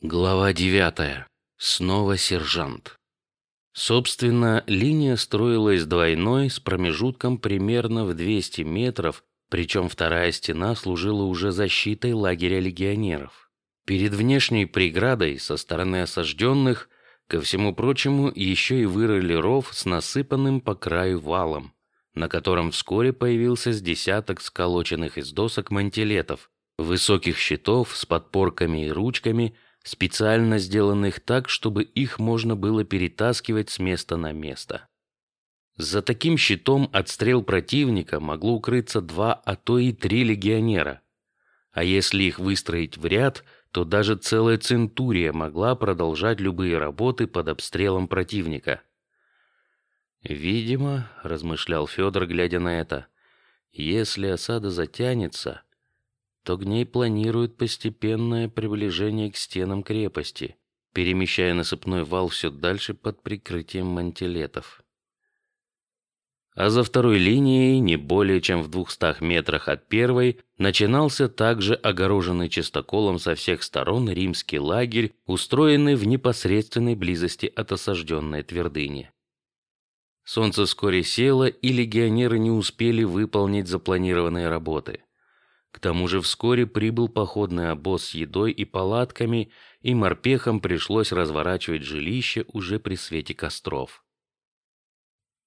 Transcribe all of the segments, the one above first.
Глава девятая. Снова сержант. Собственно, линия строилась двойной с промежутком примерно в 200 метров, причем вторая стена служила уже защитой лагеря легионеров. Перед внешней преградой со стороны осажденных, ко всему прочему, еще и вырыли ров с насыпанным по краю валом, на котором вскоре появился с десяток сколоченных из досок мантилетов, высоких щитов с подпорками и ручками специально сделанных так, чтобы их можно было перетаскивать с места на место. За таким щитом от стрел противника могло укрыться два, а то и три легионера. А если их выстроить в ряд, то даже целая центурия могла продолжать любые работы под обстрелом противника. Видимо, размышлял Федор, глядя на это, если осада затянется, то Гней планирует постепенное приближение к стенам крепости, перемещая насыпной вал все дальше под прикрытием мантилетов. А за второй линией, не более чем в двухстах метрах от первой, начинался также огороженный чистоколом со всех сторон римский лагерь, устроенный в непосредственной близости от осажденной твердыни. Солнце вскоре село, и легионеры не успели выполнить запланированные работы. К тому же вскоре прибыл походный обоз с едой и палатками, и морпехам пришлось разворачивать жилище уже при свете костров.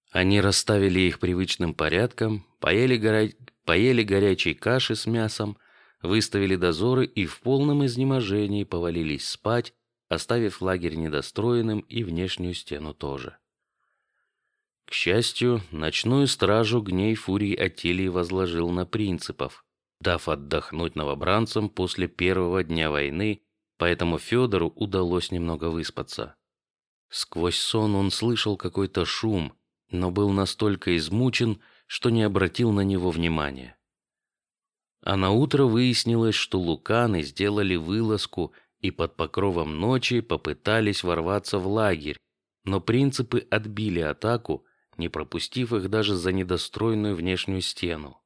Они расставили их привычным порядком, поели, горя... поели горячей каши с мясом, выставили дозоры и в полном изнеможении повалились спать, оставив лагерь недостроенным и внешнюю стену тоже. К счастью, ночную стражу гней фурии Атилии возложил на принципов, дав отдохнуть новобранцам после первого дня войны, поэтому Федору удалось немного выспаться. Сквозь сон он слышал какой-то шум, но был настолько измучен, что не обратил на него внимания. А на утро выяснилось, что луканы сделали вылазку и под покровом ночи попытались ворваться в лагерь, но принципы отбили атаку, не пропустив их даже за недостроенную внешнюю стену.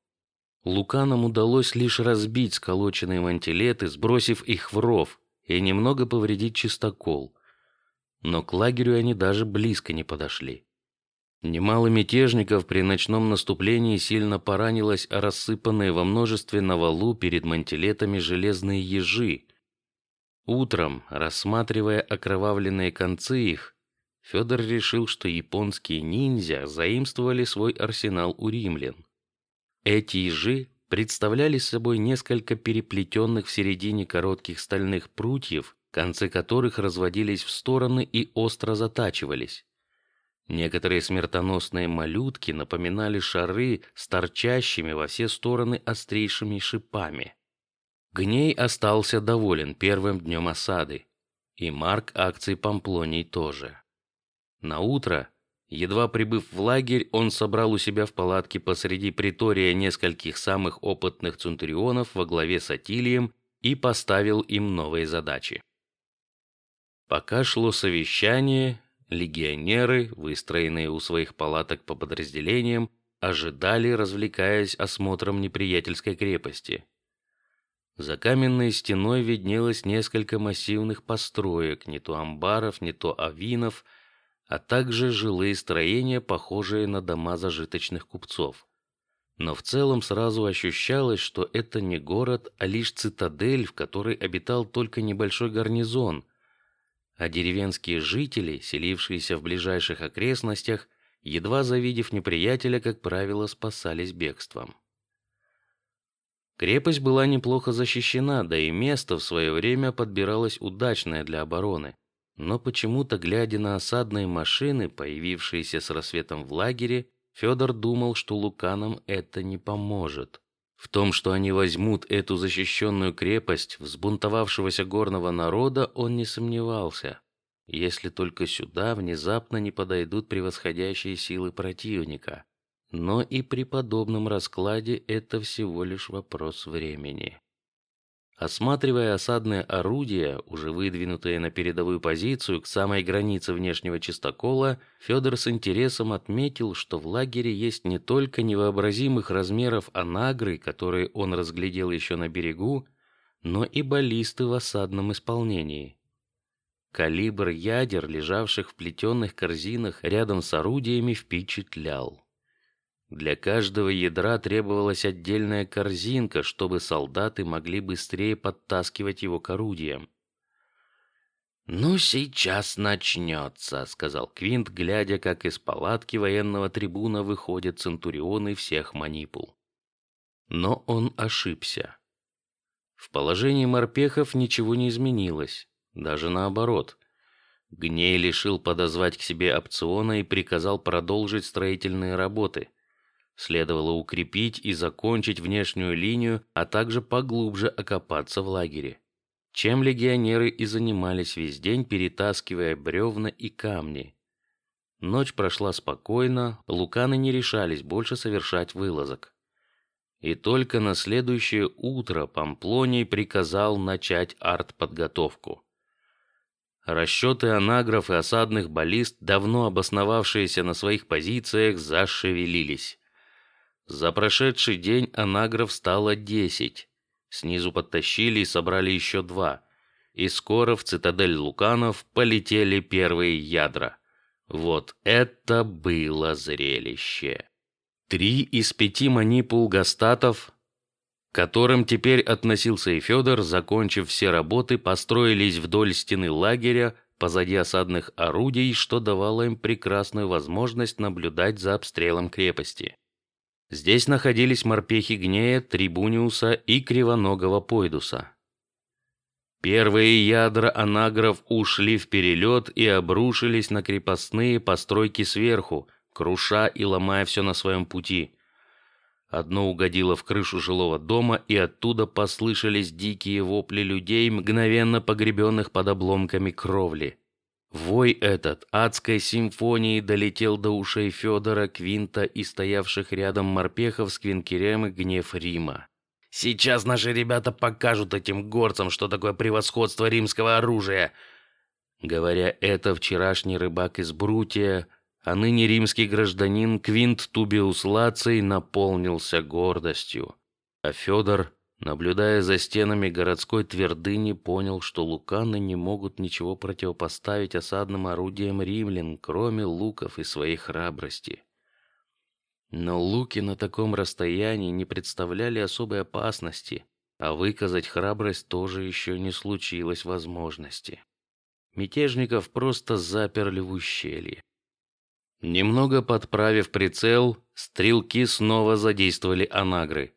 Луканам удалось лишь разбить сколоченные мантилеты, сбросив их в ров, и немного повредить чистокол. Но к лагерю они даже близко не подошли. Немало мятежников при ночном наступлении сильно поранилось, а рассыпанные во множестве на валу перед мантилетами железные ежи. Утром, рассматривая окровавленные концы их, Федор решил, что японские ниндзя заимствовали свой арсенал у римлян. Эти ежи представляли собой несколько переплетенных в середине коротких стальных прутьев, концы которых разводились в стороны и остро затачивались. Некоторые смертоносные малютки напоминали шары с торчащими во все стороны острейшими шипами. Гней остался доволен первым днем осады, и Марк акций Памплоний тоже. На утро Едва прибыв в лагерь, он собрал у себя в палатке посреди притория нескольких самых опытных центурионов во главе с Атилием и поставил им новые задачи. Пока шло совещание, легионеры, выстроенные у своих палаток по подразделениям, ожидали, развлекаясь осмотром неприятельской крепости. За каменной стеной виднелось несколько массивных построек, не то амбаров, не то авинов, а также жилые строения, похожие на дома зажиточных купцов. Но в целом сразу ощущалось, что это не город, а лишь цитадель, в которой обитал только небольшой гарнизон, а деревенские жители, селившиеся в ближайших окрестностях, едва завидев неприятеля, как правило, спасались бегством. Крепость была неплохо защищена, да и место в свое время подбиралось удачное для обороны. Но почему-то, глядя на осадные машины, появившиеся с рассветом в лагере, Федор думал, что луканам это не поможет. В том, что они возьмут эту защищенную крепость взбунтовавшегося горного народа, он не сомневался, если только сюда внезапно не подойдут превосходящие силы противника. Но и при подобном раскладе это всего лишь вопрос времени. Осматривая осадные орудия, уже выдвинутые на передовую позицию к самой границе внешнего чистокола, Федор с интересом отметил, что в лагере есть не только невообразимых размеров анагры, которые он разглядел еще на берегу, но и баллисты в осадном исполнении. Калибр ядер, лежавших в плетеных корзинах рядом с орудиями, впечатлял. Для каждого ядра требовалась отдельная корзинка, чтобы солдаты могли быстрее подтаскивать его к орудиям. Ну сейчас начнется, сказал Квинт, глядя, как из палатки военного трибуна выходят центурионы всех манипул. Но он ошибся. В положении морпехов ничего не изменилось. Даже наоборот. Гней решил подозвать к себе опциона и приказал продолжить строительные работы. Следовало укрепить и закончить внешнюю линию, а также поглубже окопаться в лагере. Чем легионеры и занимались весь день, перетаскивая бревна и камни. Ночь прошла спокойно, луканы не решались больше совершать вылазок. И только на следующее утро Памплоний приказал начать артподготовку. Расчеты анагров и осадных баллист, давно обосновавшиеся на своих позициях, зашевелились. За прошедший день анагров стало десять. Снизу подтащили и собрали еще два. И скоро в цитадель Луканов полетели первые ядра. Вот это было зрелище! Три из пяти манипул гастатов которым теперь относился и Федор, закончив все работы, построились вдоль стены лагеря позади осадных орудий, что давало им прекрасную возможность наблюдать за обстрелом крепости. Здесь находились морпехи Гнея, Трибуниуса и Кривоногого Пойдуса. Первые ядра анагров ушли в перелет и обрушились на крепостные постройки сверху, круша и ломая все на своем пути. Одно угодило в крышу жилого дома, и оттуда послышались дикие вопли людей, мгновенно погребенных под обломками кровли. Вой этот адской симфонией долетел до ушей Федора, Квинта и стоявших рядом морпехов с Квинкерем и гнев Рима. Сейчас наши ребята покажут этим горцам, что такое превосходство римского оружия. Говоря это, вчерашний рыбак из Брутия а ныне римский гражданин Квинт Тубиус Лаций наполнился гордостью, а Федор, наблюдая за стенами городской твердыни, понял, что луканы не могут ничего противопоставить осадным орудиям римлян, кроме луков и своей храбрости. Но луки на таком расстоянии не представляли особой опасности, а выказать храбрость тоже еще не случилось возможности. Мятежников просто заперли в ущелье. Немного подправив прицел, стрелки снова задействовали анагры,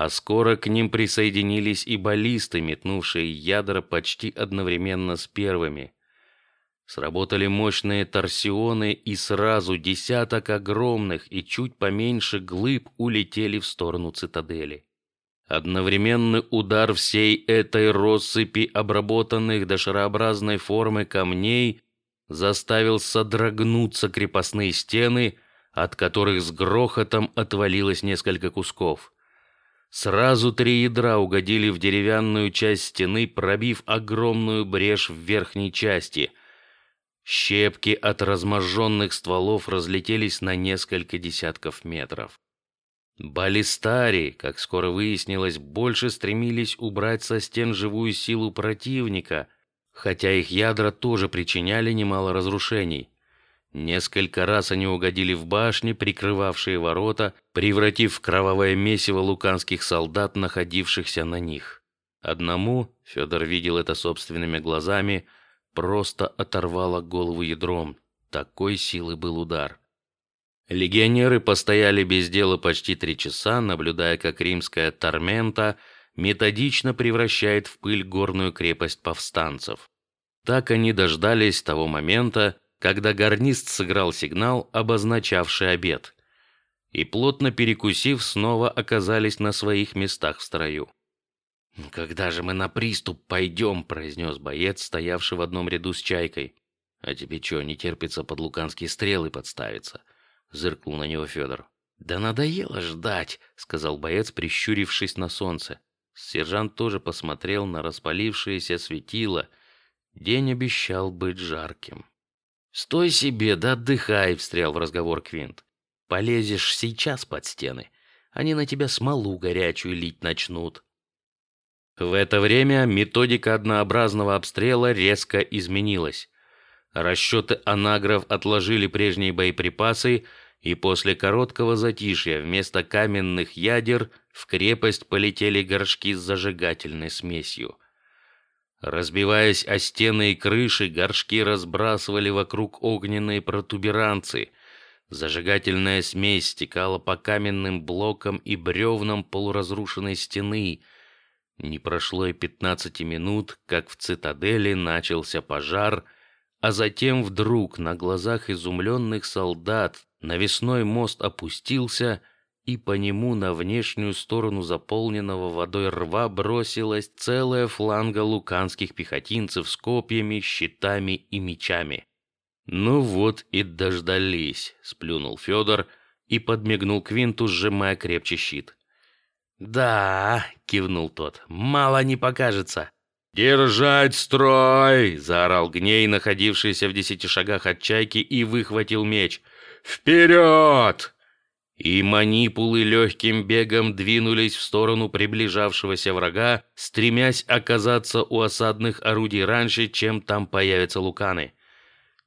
а скоро к ним присоединились и баллисты, метнувшие ядра почти одновременно с первыми. Сработали мощные торсионы, и сразу десяток огромных и чуть поменьше глыб улетели в сторону цитадели. Одновременный удар всей этой россыпи обработанных до шарообразной формы камней заставил содрогнуться крепостные стены, от которых с грохотом отвалилось несколько кусков. Сразу три ядра угодили в деревянную часть стены, пробив огромную брешь в верхней части. Щепки от разможженных стволов разлетелись на несколько десятков метров. Баллистари, как скоро выяснилось, больше стремились убрать со стен живую силу противника — хотя их ядра тоже причиняли немало разрушений. Несколько раз они угодили в башни, прикрывавшие ворота, превратив в кровавое месиво луканских солдат, находившихся на них. Одному Федор видел это собственными глазами, просто оторвало голову ядром. Такой силы был удар. Легионеры постояли без дела почти три часа, наблюдая, как римская Тормента методично превращает в пыль горную крепость повстанцев. Так они дождались того момента, когда гарнист сыграл сигнал, обозначавший обед, и плотно перекусив, снова оказались на своих местах в строю. Когда же мы на приступ пойдем? произнес боец, стоявший в одном ряду с чайкой. А тебе что, не терпится под луканские стрелы подставиться? Зыркнул на него Федор. Да надоело ждать, сказал боец, прищурившись на солнце. Сержант тоже посмотрел на распалившееся светило День обещал быть жарким. Стой себе, да отдыхай, встрял в разговор Квинт. Полезешь сейчас под стены, они на тебя смолу горячую лить начнут. В это время методика однообразного обстрела резко изменилась. Расчеты анагров отложили прежние боеприпасы, и после короткого затишья вместо каменных ядер в крепость полетели горшки с зажигательной смесью. Разбиваясь о стены и крыши, горшки разбрасывали вокруг огненные протуберанцы. Зажигательная смесь стекала по каменным блокам и бревнам полуразрушенной стены. Не прошло и пятнадцати минут, как в цитадели начался пожар, а затем вдруг на глазах изумленных солдат навесной мост опустился, и по нему на внешнюю сторону заполненного водой рва бросилась целая фланга луканских пехотинцев с копьями, щитами и мечами. Ну вот и дождались, сплюнул Федор и подмигнул Квинту, сжимая крепче щит. Да, кивнул тот. Мало не покажется. Держать строй! заорал Гней, находившийся в десяти шагах от чайки, и выхватил меч. Вперед! И манипулы легким бегом двинулись в сторону приближавшегося врага, стремясь оказаться у осадных орудий раньше, чем там появятся луканы.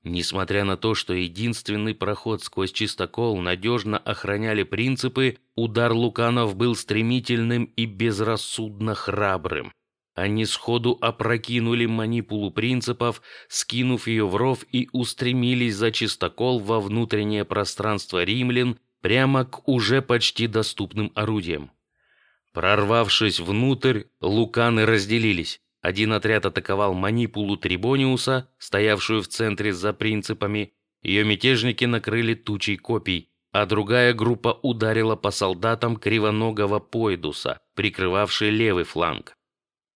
Несмотря на то, что единственный проход сквозь чистокол надежно охраняли принципы, удар луканов был стремительным и безрассудно храбрым. Они сходу опрокинули манипулу принципов, скинув ее в ров и устремились за чистокол во внутреннее пространство римлян, прямо к уже почти доступным орудиям. Прорвавшись внутрь, луканы разделились. Один отряд атаковал манипулу Трибониуса, стоявшую в центре за принципами. Ее мятежники накрыли тучей копий, а другая группа ударила по солдатам кривоногого Пойдуса, прикрывавший левый фланг.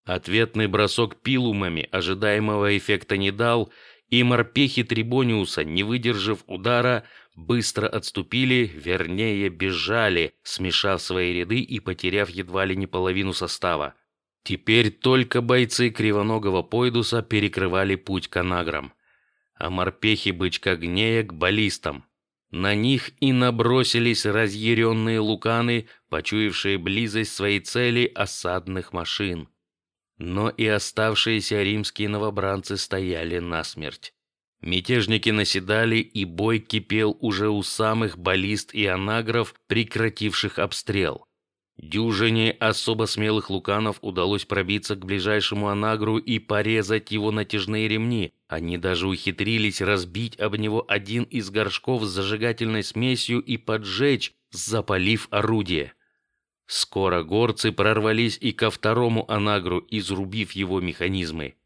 Ответный бросок пилумами ожидаемого эффекта не дал, и морпехи Трибониуса, не выдержав удара, быстро отступили, вернее бежали, смешав свои ряды и потеряв едва ли не половину состава. Теперь только бойцы кривоногого Пойдуса перекрывали путь к анаграм, а морпехи бычка Гнея к баллистам. На них и набросились разъяренные луканы, почуявшие близость своей цели осадных машин. Но и оставшиеся римские новобранцы стояли насмерть. Мятежники наседали, и бой кипел уже у самых баллист и анагров, прекративших обстрел. Дюжине особо смелых луканов удалось пробиться к ближайшему анагру и порезать его натяжные ремни. Они даже ухитрились разбить об него один из горшков с зажигательной смесью и поджечь, запалив орудие. Скоро горцы прорвались и ко второму анагру, изрубив его механизмы.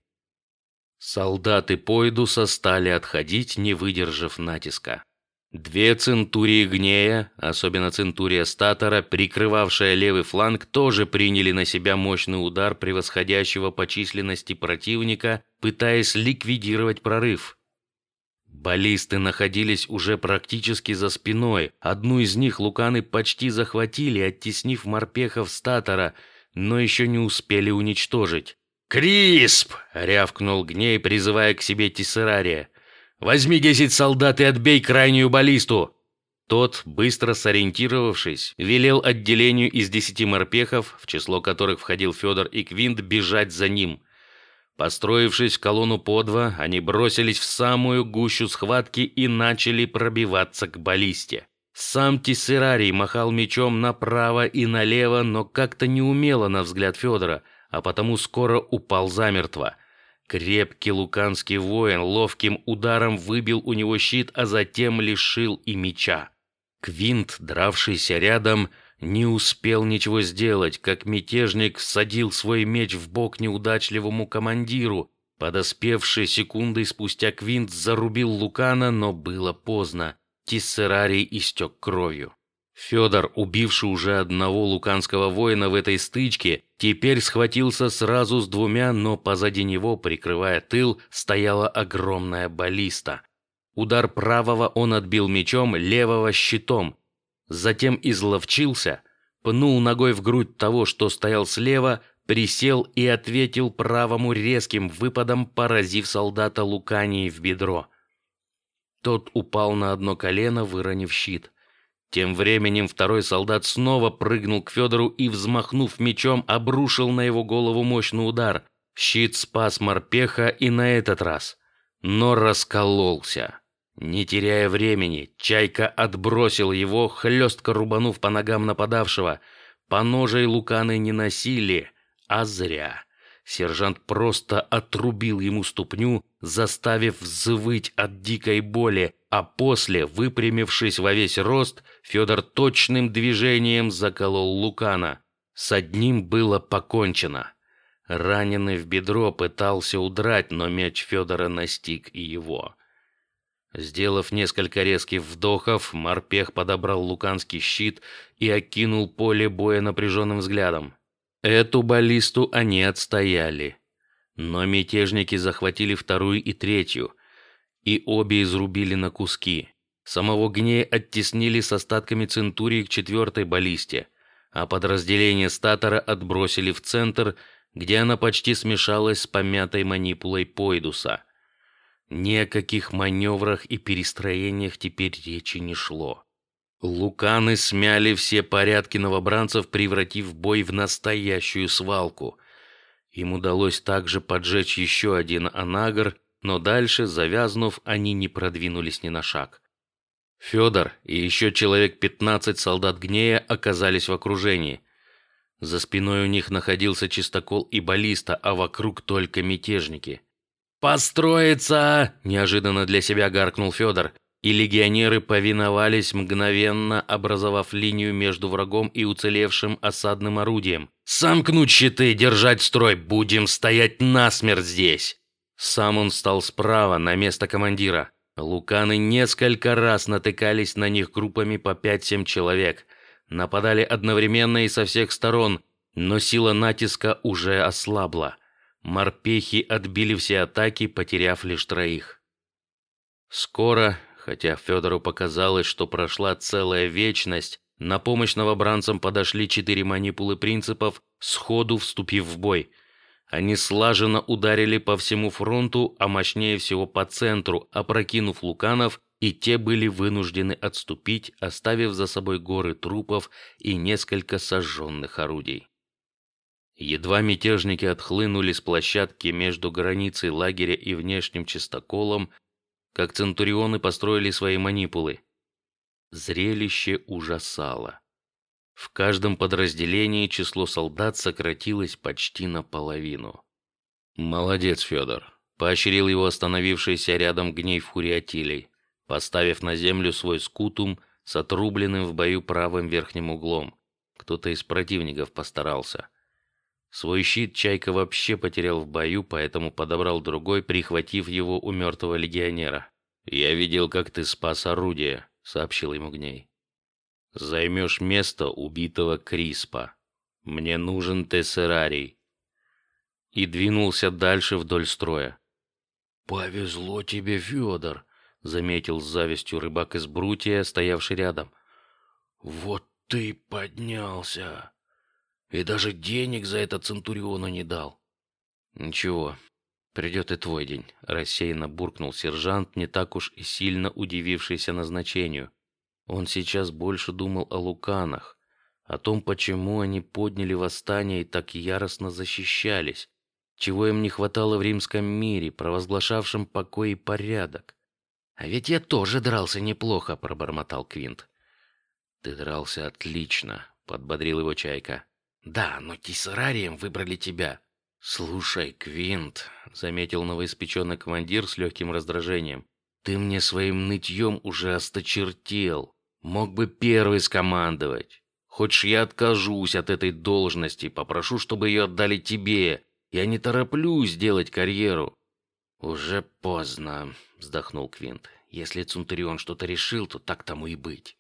Солдаты Пойдуса стали отходить, не выдержав натиска. Две центурии гнея, особенно центурия статора, прикрывавшая левый фланг, тоже приняли на себя мощный удар превосходящего по численности противника, пытаясь ликвидировать прорыв. Баллисты находились уже практически за спиной. Одну из них луканы почти захватили, оттеснив морпехов статора, но еще не успели уничтожить. Крисп! рявкнул Гней, призывая к себе Тессерария. Возьми десять солдат и отбей крайнюю баллисту. Тот, быстро сориентировавшись, велел отделению из десяти морпехов, в число которых входил Федор и Квинт, бежать за ним. Построившись в колонну по два, они бросились в самую гущу схватки и начали пробиваться к баллисте. Сам Тессерарий махал мечом направо и налево, но как-то неумело на взгляд Федора, а потому скоро упал замертво. Крепкий луканский воин ловким ударом выбил у него щит, а затем лишил и меча. Квинт, дравшийся рядом, не успел ничего сделать, как мятежник садил свой меч в бок неудачливому командиру. Подоспевший секунды спустя Квинт зарубил Лукана, но было поздно. Тиссерарий истек кровью. Федор, убивший уже одного луканского воина в этой стычке, теперь схватился сразу с двумя, но позади него, прикрывая тыл, стояла огромная баллиста. Удар правого он отбил мечом, левого щитом, затем изловчился, пнул ногой в грудь того, что стоял слева, присел и ответил правому резким выпадом, поразив солдата Лукании в бедро. Тот упал на одно колено, выронив щит. Тем временем второй солдат снова прыгнул к Федору и, взмахнув мечом, обрушил на его голову мощный удар. Щит спас морпеха и на этот раз, но раскололся. Не теряя времени, Чайка отбросил его, хлестко рубанув по ногам нападавшего. По ножей луканы не носили, а зря. Сержант просто отрубил ему ступню, заставив взвыть от дикой боли, а после, выпрямившись во весь рост, Федор точным движением заколол Лукана. С одним было покончено. Раненый в бедро пытался удрать, но меч Федора настиг и его. Сделав несколько резких вдохов, морпех подобрал луканский щит и окинул поле боя напряженным взглядом. Эту баллисту они отстояли, но мятежники захватили вторую и третью, и обе изрубили на куски. Самого гнея оттеснили с остатками центурии к четвертой баллисте, а подразделение статора отбросили в центр, где она почти смешалась с помятой манипулой Пойдуса. Ни о каких маневрах и перестроениях теперь речи не шло. Луканы смяли все порядки новобранцев, превратив бой в настоящую свалку. Им удалось также поджечь еще один анагр, но дальше, завязнув, они не продвинулись ни на шаг. Федор и еще человек пятнадцать солдат гнея оказались в окружении. За спиной у них находился чистокол и баллиста, а вокруг только мятежники. Построиться! неожиданно для себя гаркнул Федор и легионеры повиновались мгновенно, образовав линию между врагом и уцелевшим осадным орудием. Сомкнуть щиты, держать строй, будем стоять насмерть здесь. Сам он стал справа на место командира. Луканы несколько раз натыкались на них группами по пять-семь человек, нападали одновременно и со всех сторон, но сила натиска уже ослабла. Морпехи отбили все атаки, потеряв лишь троих. Скоро Хотя Федору показалось, что прошла целая вечность, на помощь новобранцам подошли четыре манипулы принципов, сходу вступив в бой. Они слаженно ударили по всему фронту, а мощнее всего по центру, опрокинув луканов, и те были вынуждены отступить, оставив за собой горы трупов и несколько сожженных орудий. Едва мятежники отхлынули с площадки между границей лагеря и внешним чистоколом, как центурионы построили свои манипулы. Зрелище ужасало. В каждом подразделении число солдат сократилось почти наполовину. Молодец, Федор, поощрил его остановившийся рядом гнев Фуриатилей, поставив на землю свой скутум с отрубленным в бою правым верхним углом. Кто-то из противников постарался. Свой щит Чайка вообще потерял в бою, поэтому подобрал другой, прихватив его у мертвого легионера. Я видел, как ты спас орудие, сообщил ему Гней. Займешь место убитого Криспа. Мне нужен тессерарий. И двинулся дальше вдоль строя. Повезло тебе, Федор, заметил с завистью рыбак из Брутия, стоявший рядом. Вот ты поднялся. И даже денег за это центуриону не дал. Ничего, придет и твой день. Рассеянно буркнул сержант, не так уж и сильно удивившийся назначению. Он сейчас больше думал о луканах, о том, почему они подняли восстание и так яростно защищались, чего им не хватало в римском мире, провозглашавшем покой и порядок. А ведь я тоже дрался неплохо, пробормотал Квинт. Ты дрался отлично, подбодрил его Чайка. Да, но тессерарием выбрали тебя. Слушай, Квинт, заметил новоиспеченный командир с легким раздражением. Ты мне своим нытьем уже осточертел. Мог бы первый скомандовать. Хочешь, я откажусь от этой должности, попрошу, чтобы ее отдали тебе. Я не тороплюсь сделать карьеру. Уже поздно, вздохнул Квинт. Если Цунтурион что-то решил, то так тому и быть.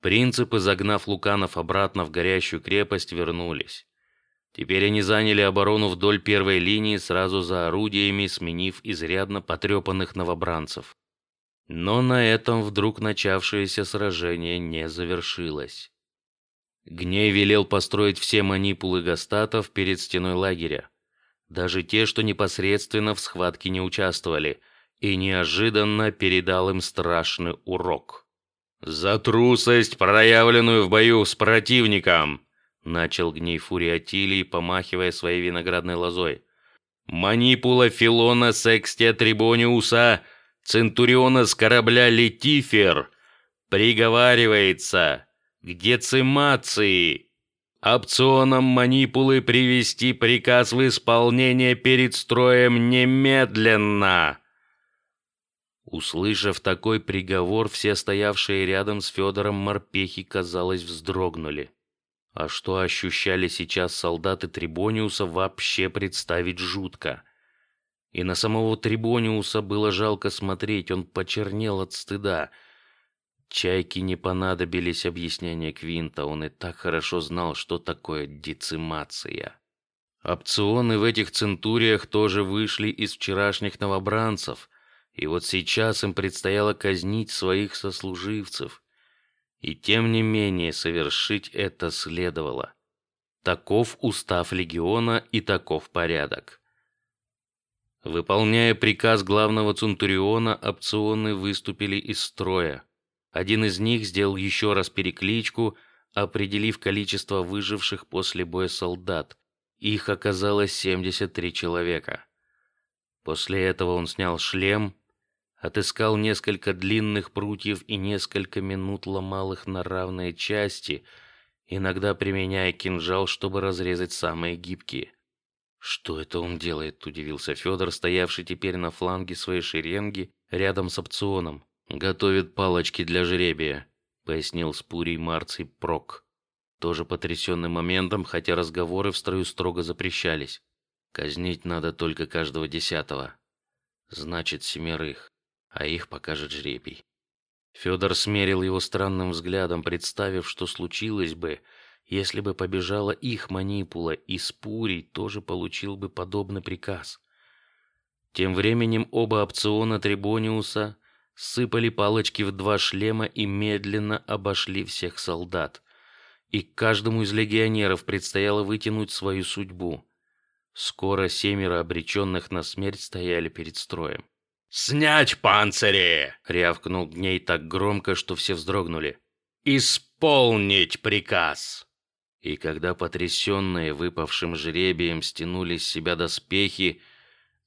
Принципы, загнав Луканов обратно в горящую крепость, вернулись. Теперь они заняли оборону вдоль первой линии сразу за орудиями, сменив изрядно потрепанных новобранцев. Но на этом вдруг начавшееся сражение не завершилось. Гней велел построить все манипулы гастатов перед стеной лагеря, даже те, что непосредственно в схватке не участвовали, и неожиданно передал им страшный урок. За трусость, проявленную в бою с противником, начал гней фурия Атилий, помахивая своей виноградной лозой. Манипула Филона Секстия Трибониуса, Центуриона с корабля Летифер, приговаривается к децимации. Опционом манипулы привести приказ в исполнение перед строем немедленно. Услышав такой приговор, все стоявшие рядом с Федором морпехи, казалось, вздрогнули. А что ощущали сейчас солдаты Трибониуса, вообще представить жутко. И на самого Трибониуса было жалко смотреть, он почернел от стыда. Чайке не понадобились объяснения Квинта, он и так хорошо знал, что такое децимация. Опционы в этих центуриях тоже вышли из вчерашних новобранцев, и вот сейчас им предстояло казнить своих сослуживцев. И тем не менее совершить это следовало. Таков устав легиона и таков порядок. Выполняя приказ главного центуриона, опционы выступили из строя. Один из них сделал еще раз перекличку, определив количество выживших после боя солдат. Их оказалось 73 человека. После этого он снял шлем, отыскал несколько длинных прутьев и несколько минут ломал их на равные части, иногда применяя кинжал, чтобы разрезать самые гибкие. Что это он делает? Удивился Федор, стоявший теперь на фланге своей шеренги рядом с опционом. Готовит палочки для жребия, пояснил Спурий Марций Прок, тоже потрясенный моментом, хотя разговоры в строю строго запрещались. Казнить надо только каждого десятого, значит семерых, а их покажет жребий. Федор смерил его странным взглядом, представив, что случилось бы, если бы побежала их манипула, и Спурий тоже получил бы подобный приказ. Тем временем оба опциона Трибониуса сыпали палочки в два шлема и медленно обошли всех солдат. И каждому из легионеров предстояло вытянуть свою судьбу. Скоро семеро обреченных на смерть стояли перед строем. Снять панцири! рявкнул гней так громко, что все вздрогнули. Исполнить приказ! И когда потрясенные выпавшим жребием стянули с себя доспехи,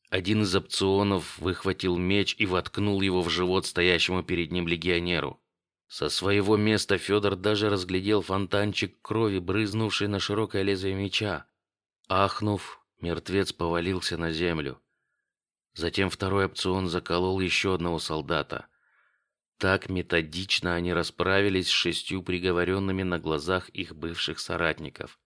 один из опционов выхватил меч и воткнул его в живот стоящему перед ним легионеру. Со своего места Федор даже разглядел фонтанчик крови, брызнувший на широкое лезвие меча. Ахнув, мертвец повалился на землю. Затем второй опцион заколол еще одного солдата. Так методично они расправились с шестью приговоренными на глазах их бывших соратников.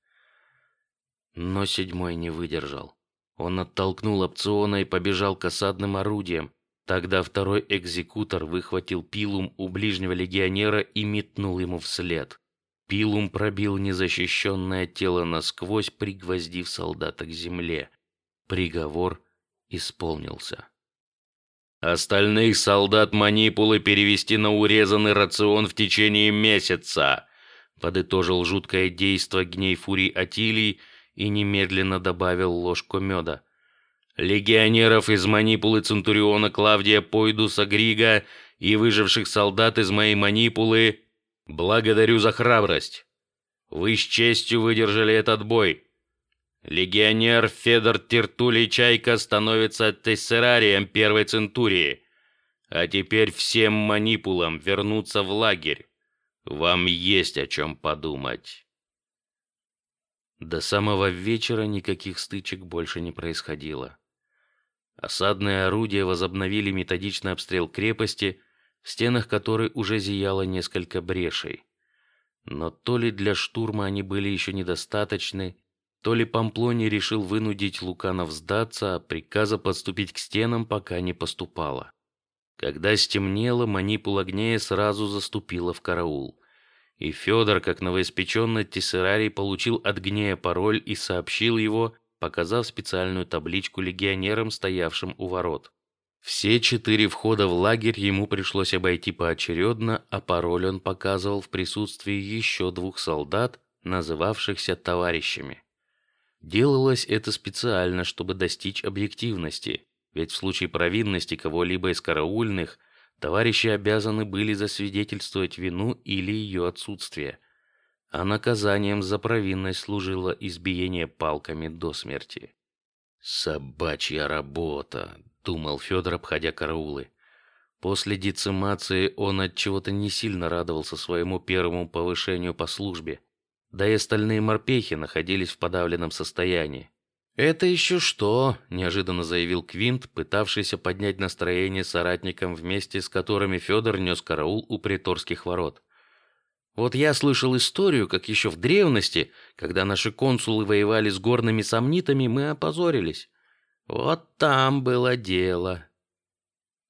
Но седьмой не выдержал. Он оттолкнул опциона и побежал к осадным орудиям. Тогда второй экзекутор выхватил пилум у ближнего легионера и метнул ему вслед. Пилум пробил незащищенное тело насквозь, пригвоздив солдата к земле. Приговор исполнился. Остальных солдат манипулы перевести на урезанный рацион в течение месяца. Подытожил жуткое действо гней фурий Атилий и немедленно добавил ложку меда. Легионеров из манипулы Центуриона Клавдия Пойдуса Грига и выживших солдат из моей манипулы благодарю за храбрость. Вы с честью выдержали этот бой. Легионер Федор Тертулий Чайка становится тессерарием первой центурии. А теперь всем манипулам вернуться в лагерь. Вам есть о чем подумать. До самого вечера никаких стычек больше не происходило. Осадные орудия возобновили методичный обстрел крепости, в стенах которой уже зияло несколько брешей. Но то ли для штурма они были еще недостаточны, то ли Памплоний решил вынудить Луканов сдаться, а приказа подступить к стенам пока не поступало. Когда стемнело, манипула Гнея сразу заступила в караул, и Федор, как новоиспеченный тессерарий, получил от Гнея пароль и сообщил его, показав специальную табличку легионерам, стоявшим у ворот. Все четыре входа в лагерь ему пришлось обойти поочередно, а пароль он показывал в присутствии еще двух солдат, называвшихся товарищами. Делалось это специально, чтобы достичь объективности, ведь в случае провинности кого-либо из караульных Товарищи обязаны были засвидетельствовать вину или ее отсутствие, а наказанием за провинность служило избиение палками до смерти. Собачья работа, думал Федор, обходя караулы. После децимации он от чего-то не сильно радовался своему первому повышению по службе, да и остальные морпехи находились в подавленном состоянии. Это еще что? неожиданно заявил Квинт, пытавшийся поднять настроение соратникам, вместе с которыми Федор нес караул у приторских ворот. Вот я слышал историю, как еще в древности, когда наши консулы воевали с горными сомнитами, мы опозорились. Вот там было дело.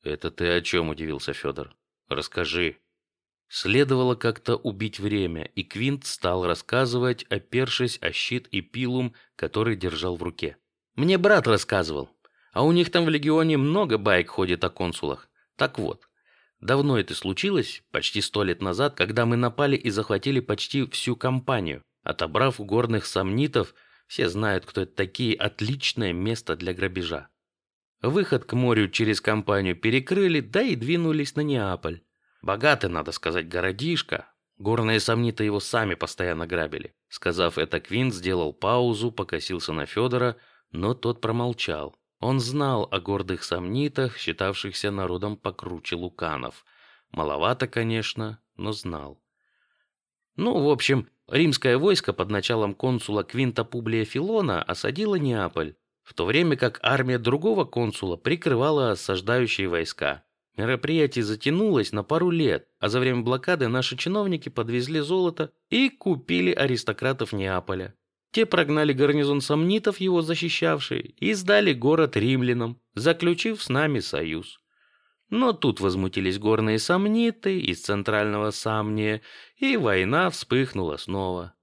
Это ты о чем удивился Федор? Расскажи. Следовало как-то убить время, и Квинт стал рассказывать, опершись о щит и пилум, который держал в руке. Мне брат рассказывал, а у них там в легионе много байк ходит о консулах. Так вот, давно это случилось, почти сто лет назад, когда мы напали и захватили почти всю компанию, отобрав у горных сомнитов, все знают, кто это такие, отличное место для грабежа. Выход к морю через компанию перекрыли, да и двинулись на Неаполь. Богатый, надо сказать, городишко. Горные сомниты его сами постоянно грабили. Сказав это, Квин сделал паузу, покосился на Федора, но тот промолчал. Он знал о гордых сомнитах, считавшихся народом покруче луканов. Маловато, конечно, но знал. Ну, в общем, римское войско под началом консула Квинта Публия Филона осадило Неаполь в то время как армия другого консула прикрывала осаждающие войска. Мероприятие затянулось на пару лет, а за время блокады наши чиновники подвезли золото и купили аристократов Неаполя. Те прогнали гарнизон сомнитов, его защищавший, и сдали город римлянам, заключив с нами союз. Но тут возмутились горные сомниты из центрального Самния, и война вспыхнула снова.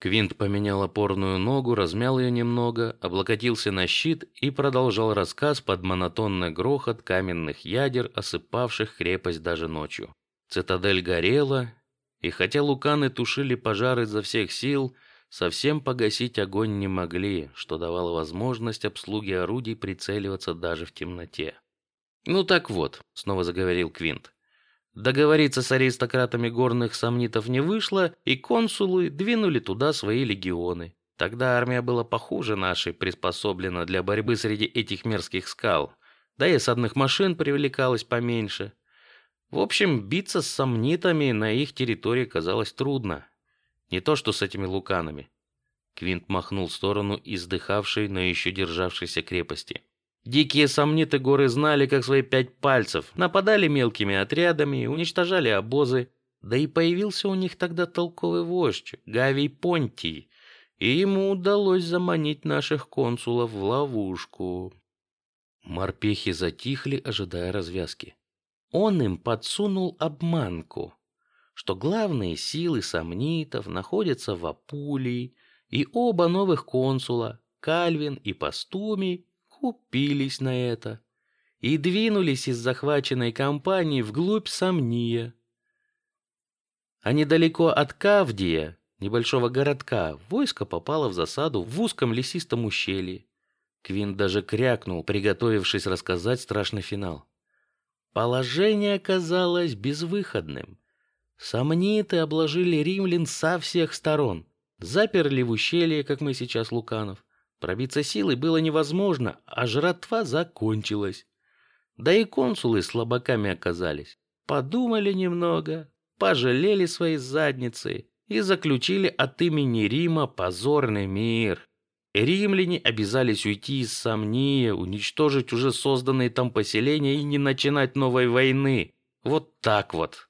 Квинт поменял опорную ногу, размял ее немного, облокотился на щит и продолжал рассказ под монотонный грохот каменных ядер, осыпавших крепость даже ночью. Цитадель горела, и хотя луканы тушили пожары изо всех сил, совсем погасить огонь не могли, что давало возможность обслуге орудий прицеливаться даже в темноте. Ну так вот, снова заговорил Квинт. Договориться с аристократами горных сомнитов не вышло, и консулы двинули туда свои легионы. Тогда армия была похуже нашей, приспособлена для борьбы среди этих мерзких скал, да и осадных машин привлекалось поменьше. В общем, биться с сомнитами на их территории казалось трудно, не то что с этими луканами. Квинт махнул в сторону издыхавшей, но еще державшейся крепости. Дикие сомниты горы знали, как свои пять пальцев, нападали мелкими отрядами, уничтожали обозы. Да и появился у них тогда толковый вождь Гавий Понтий, и ему удалось заманить наших консулов в ловушку. Морпехи затихли, ожидая развязки. Он им подсунул обманку, что главные силы сомнитов находятся в Апулии, и оба новых консула, Кальвин и Пастумий, купились на это и двинулись из захваченной компании вглубь Самния. А недалеко от Кавдия, небольшого городка, войско попало в засаду в узком лесистом ущелье. Квин даже крякнул, приготовившись рассказать страшный финал. Положение оказалось безвыходным. Сомниты обложили римлян со всех сторон, заперли в ущелье, как мы сейчас Луканов, Пробиться силой было невозможно, а жратва закончилась. Да и консулы слабаками оказались. Подумали немного, пожалели свои задницы и заключили от имени Рима позорный мир. Римляне обязались уйти из Самния, уничтожить уже созданные там поселения и не начинать новой войны. Вот так вот.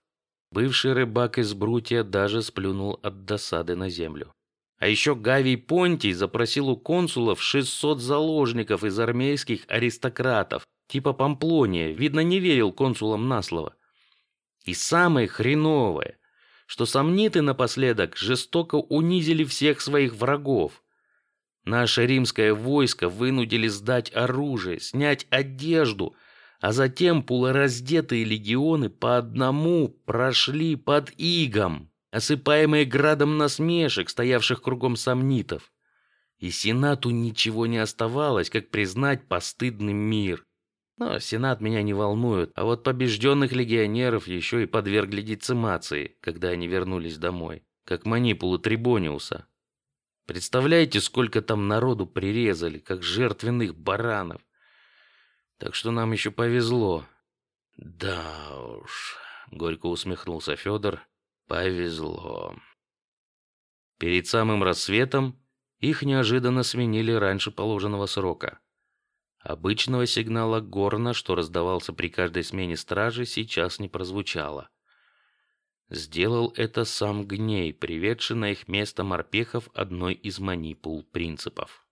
Бывший рыбак из Брутия даже сплюнул от досады на землю. А еще Гавий Понтий запросил у консулов 600 заложников из армейских аристократов, типа Памплония. Видно, не верил консулам на слово. И самое хреновое, что сомниты напоследок жестоко унизили всех своих врагов. Наше римское войско вынудили сдать оружие, снять одежду, а затем полураздетые легионы по одному прошли под игом осыпаемые градом насмешек, стоявших кругом сомнитов. И сенату ничего не оставалось, как признать постыдный мир. Но Сенат меня не волнует, а вот побежденных легионеров еще и подвергли децимации, когда они вернулись домой, как манипулы Трибониуса. Представляете, сколько там народу прирезали, как жертвенных баранов. Так что нам еще повезло. Да уж, горько усмехнулся Федор. Повезло. Перед самым рассветом их неожиданно сменили раньше положенного срока. Обычного сигнала горна, что раздавался при каждой смене стражи, сейчас не прозвучало. Сделал это сам Гней, приведший на их место морпехов одной из манипул принципов.